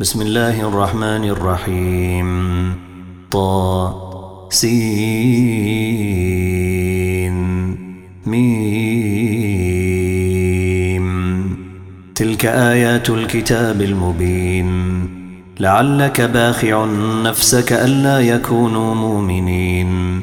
بسم الله الرحمن الرحيم طا سين ميم تلك آيات الكتاب المبين لعلك باخع نفسك ألا يكونوا مؤمنين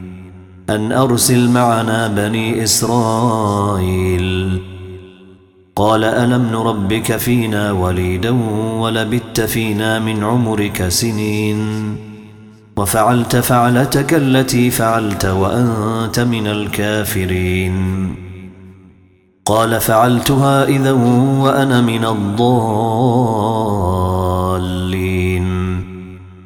أن أرسل معنا بني إسرائيل. قال ألم نربك فينا وليدا ولبت فينا من عمرك سنين. وفعلت فعلتك التي فعلت وأنت من الكافرين. قال فعلتها إذا وأنا من الضالين.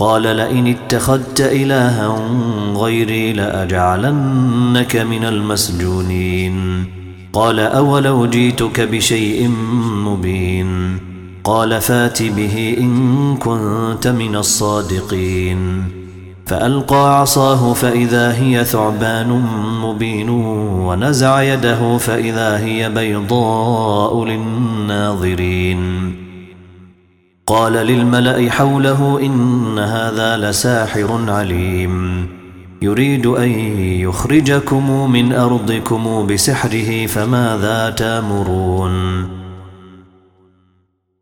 قال لئن اتخذت إلها غيري لأجعلنك من المسجونين. قال أولو جيتك بشيء مبين. قال فات به إن كنت من الصادقين. فألقى عصاه فإذا هي ثعبان مبين ونزع يده فإذا هي بيضاء للناظرين. قال للملأ حوله إن هذا لساحر عليم. يريد أن يخرجكم من أرضكم بسحره فماذا تأمرون؟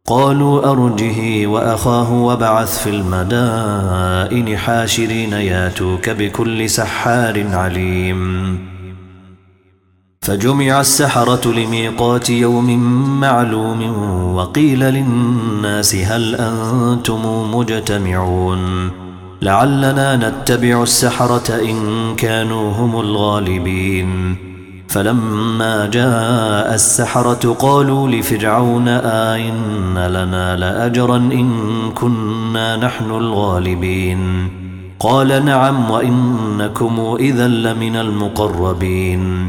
قالوا أرجه وأخاه وبعث في المدائن حاشرين ياتوك بكل سحار عليم. فجمع السحرة لميقات يوم معلوم وقيل للناس هل أنتم مجتمعون لعلنا نتبع السحرة إن كانوا هم الغالبين فلما جاء السحرة قالوا لفرعون آئن لنا لأجرا إن كنا نحن الغالبين قال نعم وإنكم إذا لمن المقربين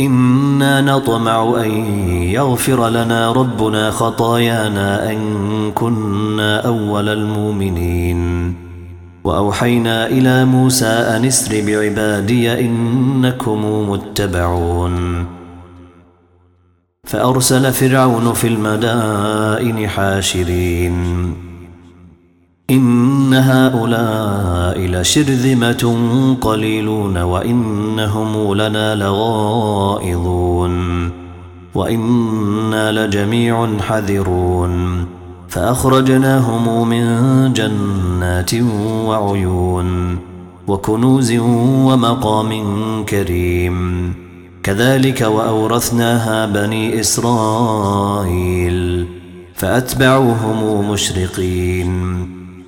إنا نطمع أن يغفر لنا ربنا خطايانا أن كنا أول المؤمنين. وأوحينا إلى موسى أن اسر بعبادي إنكم متبعون. فأرسل فرعون في المدائن حاشرين. إن هؤلاء لشرذمة قليلون وإنهم لنا لغائظون وإنا لجميع حذرون فأخرجناهم من جنات وعيون وكنوز ومقام كريم كذلك وأورثناها بني إسرائيل فأتبعوهم مشرقين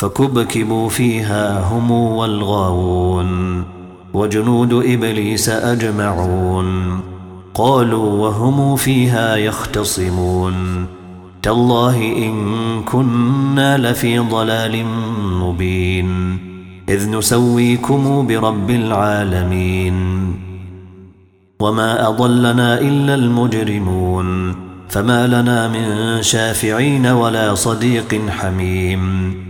فكبكبوا فيها هم والغاوون وجنود إبليس أجمعون قالوا وهم فيها يختصمون تالله إن كنا لفي ضلال مبين إذ نسويكم برب العالمين وما أضلنا إلا المجرمون فما لنا من شافعين ولا صديق حميم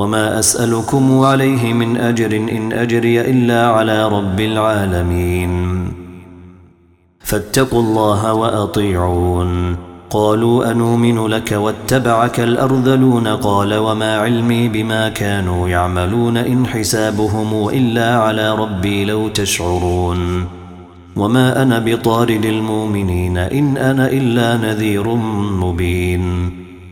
وما أسألكم عليه من أجر إن أجري إلا على رب العالمين فاتقوا الله وأطيعون قالوا أنؤمن لك واتبعك الأرذلون قال وما علمي بما كانوا يعملون إن حسابهم إلا على ربي لو تشعرون وما أنا بطارد المؤمنين إن أنا إلا نذير مبين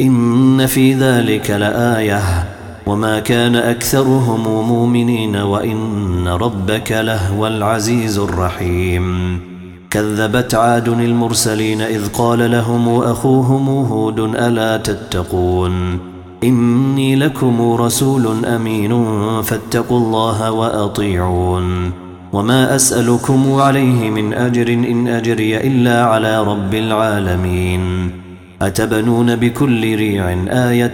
إن في ذلك لآية. وما كان أكثرهم مؤمنين وإن ربك لهو العزيز الرحيم. كذبت عاد المرسلين إذ قال لهم أخوهم هود ألا تتقون. إني لكم رسول أمين فاتقوا الله وأطيعون. وما أسألكم عليه من أجر إن أجري إلا على رب العالمين. أتبنون بكل ريع آية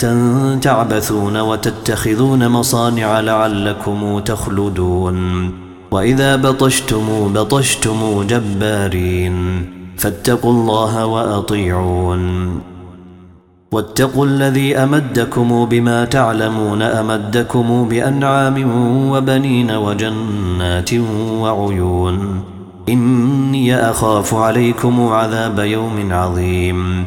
تعبثون وتتخذون مصانع لعلكم تخلدون وإذا بطشتم بطشتم جبارين فاتقوا الله وأطيعون واتقوا الذي أمدكم بما تعلمون أمدكم بأنعام وبنين وجنات وعيون إني أخاف عليكم عذاب يوم عظيم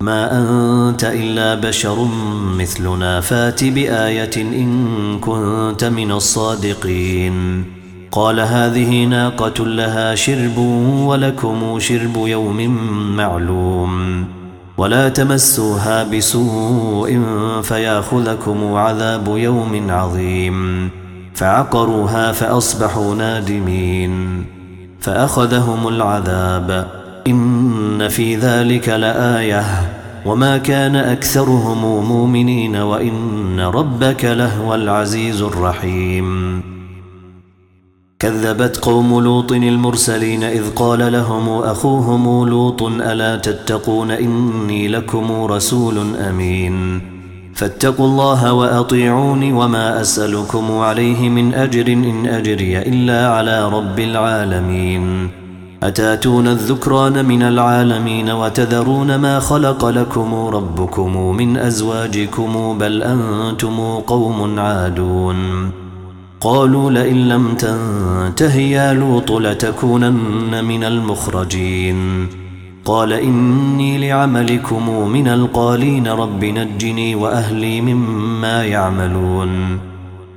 ما أنت إلا بشر مثلنا فات بآية إن كنت من الصادقين. قال هذه ناقة لها شرب ولكم شرب يوم معلوم. ولا تمسوها بسوء فياخذكم عذاب يوم عظيم. فعقروها فأصبحوا نادمين. فأخذهم العذاب. إن في ذلك لآية. وما كان أكثرهم مؤمنين وإن ربك لهو العزيز الرحيم. كذبت قوم لوط المرسلين إذ قال لهم أخوهم لوط ألا تتقون إني لكم رسول أمين. فاتقوا الله وأطيعون وما أسألكم عليه من أجر إن أجري إلا على رب العالمين. أتاتون الذكران من العالمين وتذرون ما خلق لكم ربكم من أزواجكم بل أنتم قوم عادون قالوا لئن لم تنته يا لوط لتكونن من المخرجين قال إني لعملكم من القالين رب نجني وأهلي مما يعملون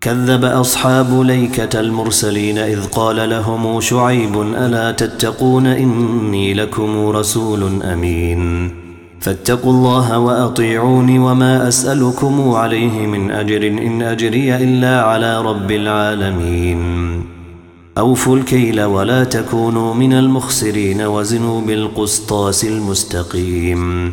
كذب أصحاب ليكة المرسلين إذ قال لهم شعيب ألا تتقون إني لكم رسول أمين. فاتقوا الله وأطيعوني وما أسألكم عليه من أجر إن أجري إلا على رب العالمين. أوفوا الكيل ولا تكونوا من المخسرين وزنوا بالقسطاس المستقيم.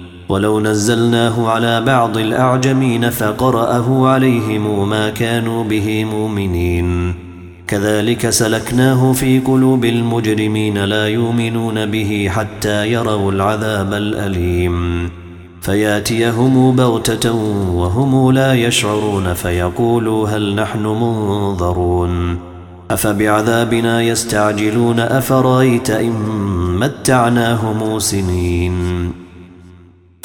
ولو نزلناه على بعض الأعجمين فقرأه عليهم ما كانوا به مؤمنين. كذلك سلكناه في قلوب المجرمين لا يؤمنون به حتى يروا العذاب الأليم. فياتيهم بغتة وهم لا يشعرون فيقولوا هل نحن منظرون. أفبعذابنا يستعجلون أفرأيت إن متعناهم سنين؟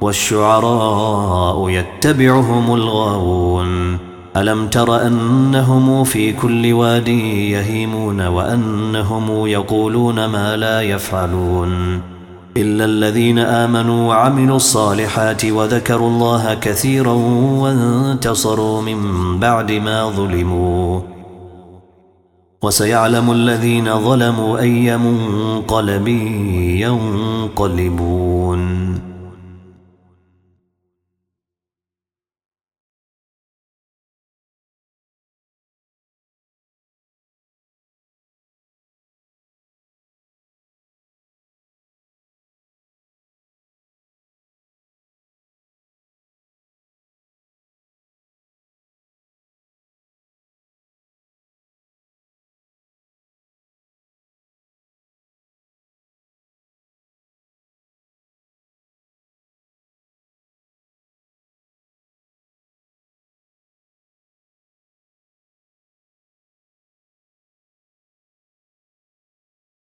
والشعراء يتبعهم الغاوون. ألم تر أنهم في كل واد يهيمون وأنهم يقولون ما لا يفعلون؟ إلا الذين آمنوا وعملوا الصالحات وذكروا الله كثيرا وانتصروا من بعد ما ظلموا. وسيعلم الذين ظلموا أي منقلب ينقلبون.